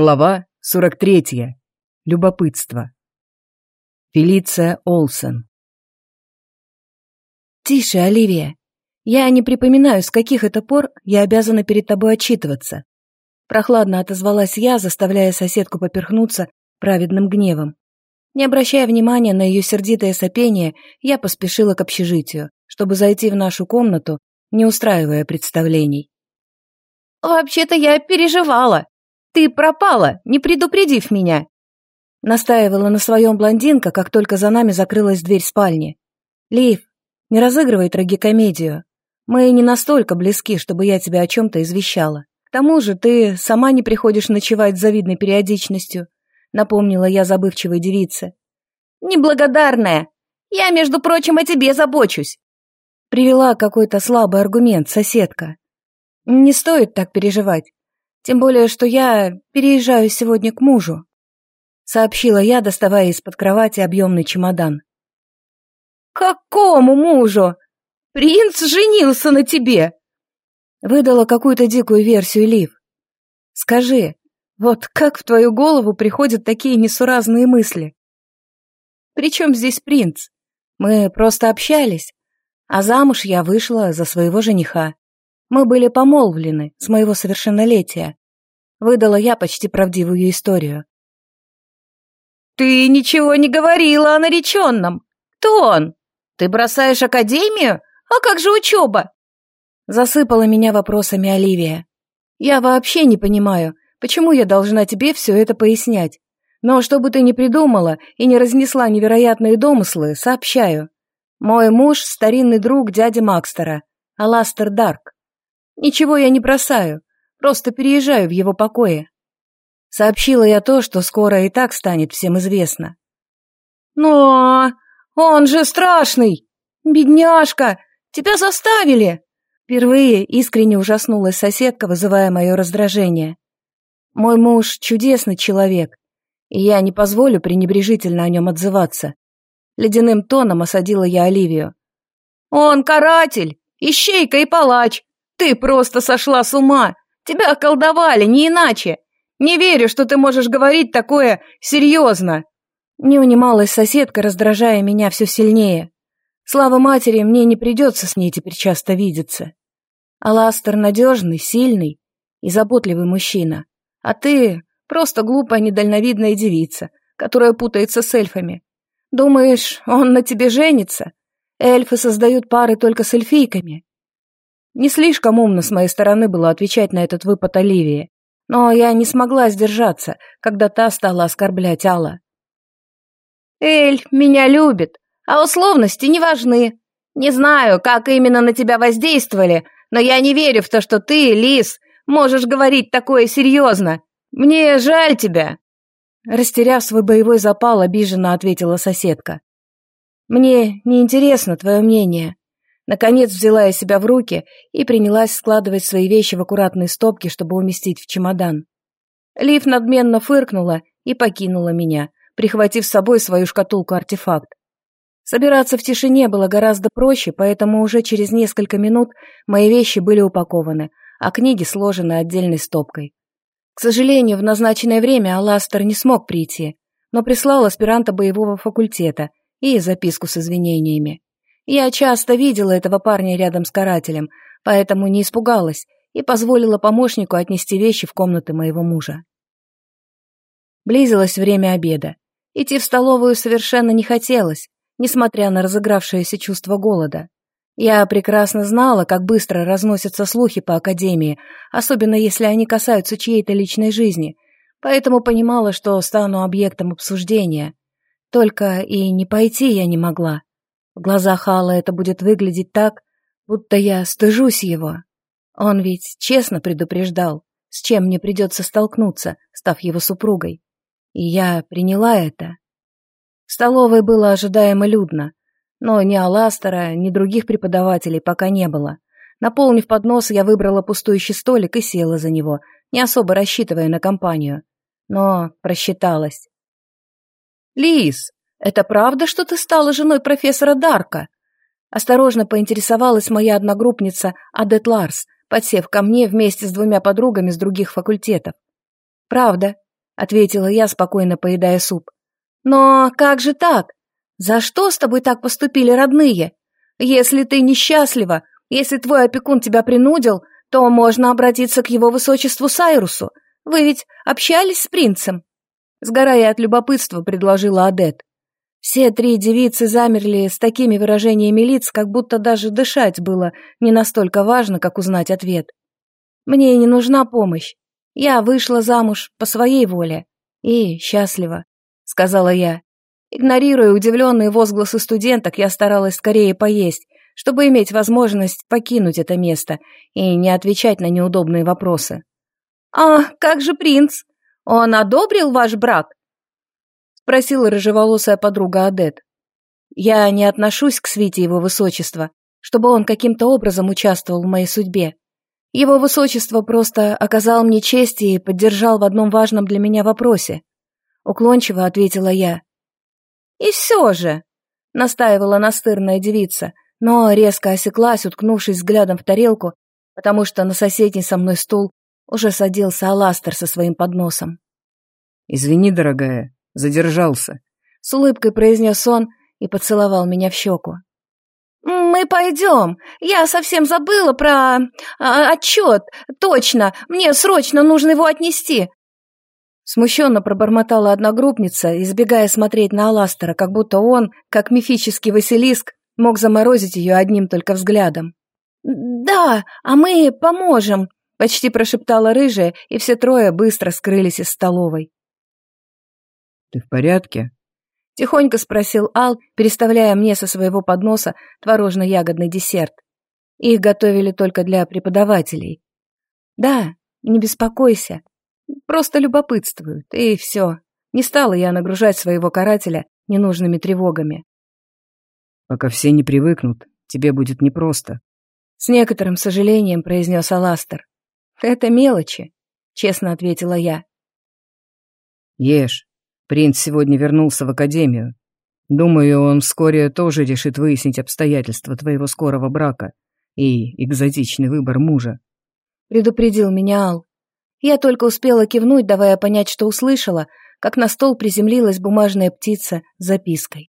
Глава 43. Любопытство. Фелиция Олсен. «Тише, Оливия. Я не припоминаю, с каких это пор я обязана перед тобой отчитываться». Прохладно отозвалась я, заставляя соседку поперхнуться праведным гневом. Не обращая внимания на ее сердитое сопение, я поспешила к общежитию, чтобы зайти в нашу комнату, не устраивая представлений. «Вообще-то я переживала», ты пропала, не предупредив меня!» Настаивала на своем блондинка, как только за нами закрылась дверь спальни. «Лив, не разыгрывай трагикомедию. Мы не настолько близки, чтобы я тебя о чем-то извещала. К тому же ты сама не приходишь ночевать с завидной периодичностью», напомнила я забывчивой девице. «Неблагодарная! Я, между прочим, о тебе забочусь!» Привела какой-то слабый аргумент соседка. «Не стоит так переживать. Тем более, что я переезжаю сегодня к мужу», — сообщила я, доставая из-под кровати объемный чемодан. «Какому мужу? Принц женился на тебе!» Выдала какую-то дикую версию Лив. «Скажи, вот как в твою голову приходят такие несуразные мысли? Причем здесь принц? Мы просто общались, а замуж я вышла за своего жениха. Мы были помолвлены с моего совершеннолетия. Выдала я почти правдивую историю. «Ты ничего не говорила о нареченном. Кто он? Ты бросаешь академию? А как же учеба?» Засыпала меня вопросами Оливия. «Я вообще не понимаю, почему я должна тебе все это пояснять. Но чтобы ты не придумала и не разнесла невероятные домыслы, сообщаю. Мой муж — старинный друг дяди Макстера, Аластер Дарк. Ничего я не бросаю, просто переезжаю в его покое. Сообщила я то, что скоро и так станет всем известно. Но он же страшный! Бедняжка! Тебя заставили! Впервые искренне ужаснулась соседка, вызывая мое раздражение. Мой муж чудесный человек, и я не позволю пренебрежительно о нем отзываться. Ледяным тоном осадила я Оливию. «Он каратель, ищейка и палач, ты просто сошла с ума! Тебя околдовали, не иначе! Не верю, что ты можешь говорить такое серьезно!» Не унималась соседка, раздражая меня все сильнее. Слава матери, мне не придется с ней теперь часто видеться. Аластер надежный, сильный и заботливый мужчина. А ты просто глупая недальновидная девица, которая путается с эльфами. Думаешь, он на тебе женится? Эльфы создают пары только с эльфийками. Не слишком умно с моей стороны было отвечать на этот выпад Оливии, но я не смогла сдержаться, когда та стала оскорблять Алла. «Эль меня любит, а условности не важны. Не знаю, как именно на тебя воздействовали, но я не верю в то, что ты, Лис, можешь говорить такое серьезно. Мне жаль тебя!» Растеряв свой боевой запал, обиженно ответила соседка. «Мне не интересно твое мнение. Наконец взяла я себя в руки и принялась складывать свои вещи в аккуратные стопки, чтобы уместить в чемодан. Лив надменно фыркнула и покинула меня, прихватив с собой свою шкатулку-артефакт. Собираться в тишине было гораздо проще, поэтому уже через несколько минут мои вещи были упакованы, а книги сложены отдельной стопкой. К сожалению, в назначенное время Аластер не смог прийти, но прислал аспиранта боевого факультета и записку с извинениями. Я часто видела этого парня рядом с карателем, поэтому не испугалась и позволила помощнику отнести вещи в комнаты моего мужа. Близилось время обеда. Идти в столовую совершенно не хотелось, несмотря на разыгравшееся чувство голода. Я прекрасно знала, как быстро разносятся слухи по Академии, особенно если они касаются чьей-то личной жизни, поэтому понимала, что стану объектом обсуждения. Только и не пойти я не могла. В глазах Алла это будет выглядеть так, будто я стыжусь его. Он ведь честно предупреждал, с чем мне придется столкнуться, став его супругой. И я приняла это. В столовой было ожидаемо людно, но ни Аластера, ни других преподавателей пока не было. Наполнив поднос, я выбрала пустующий столик и села за него, не особо рассчитывая на компанию. Но просчиталась. «Лис, «Это правда, что ты стала женой профессора Дарка?» Осторожно поинтересовалась моя одногруппница Адет Ларс, подсев ко мне вместе с двумя подругами с других факультетов. «Правда», ответила я, спокойно поедая суп. Но как же так? За что с тобой так поступили родные? Если ты несчастлива, если твой опекун тебя принудил, то можно обратиться к его высочеству Сайрусу. Вы ведь общались с принцем?» Сгорая от любопытства, предложила Адет. Все три девицы замерли с такими выражениями лиц, как будто даже дышать было не настолько важно, как узнать ответ. «Мне не нужна помощь. Я вышла замуж по своей воле. И счастлива», — сказала я. Игнорируя удивленные возгласы студенток, я старалась скорее поесть, чтобы иметь возможность покинуть это место и не отвечать на неудобные вопросы. «А как же принц? Он одобрил ваш брак?» Спросила рыжеволосая подруга Адет. «Я не отношусь к свите его высочества, чтобы он каким-то образом участвовал в моей судьбе. Его высочество просто оказал мне честь и поддержал в одном важном для меня вопросе. Уклончиво ответила я. «И все же», — настаивала настырная девица, но резко осеклась, уткнувшись взглядом в тарелку, потому что на соседний со мной стул уже садился Аластер со своим подносом. «Извини, дорогая, задержался», — с улыбкой произнес он и поцеловал меня в щеку. «Мы пойдем. Я совсем забыла про а, отчет. Точно, мне срочно нужно его отнести». Смущенно пробормотала одногруппница, избегая смотреть на Аластера, как будто он, как мифический Василиск, мог заморозить ее одним только взглядом. «Да, а мы поможем», — почти прошептала рыжая, и все трое быстро скрылись из столовой. «Ты в порядке?» — тихонько спросил Ал, переставляя мне со своего подноса творожно-ягодный десерт. Их готовили только для преподавателей. «Да, не беспокойся. Просто любопытствуют, и все. Не стала я нагружать своего карателя ненужными тревогами. Пока все не привыкнут, тебе будет непросто. С некоторым сожалением произнес Аластер. Это мелочи, честно ответила я. Ешь. Принц сегодня вернулся в академию. Думаю, он вскоре тоже решит выяснить обстоятельства твоего скорого брака и экзотичный выбор мужа. Предупредил меня Ал. Я только успела кивнуть, давая понять, что услышала, как на стол приземлилась бумажная птица с запиской.